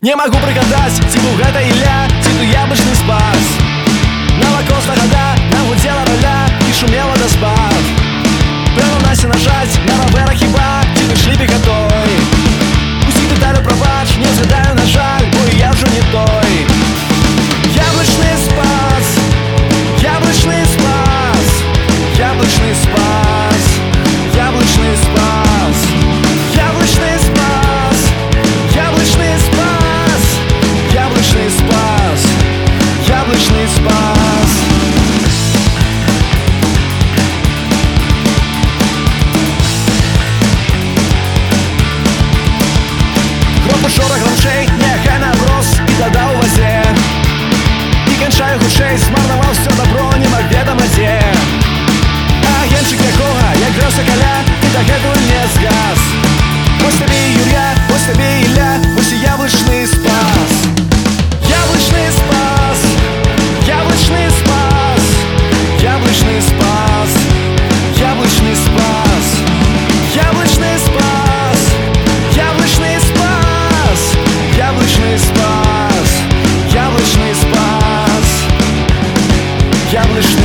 Не могу прогадать, типа угада Илья шорох гранчей Нехай наброс и тогда увозе И кончаю худшей с явно, что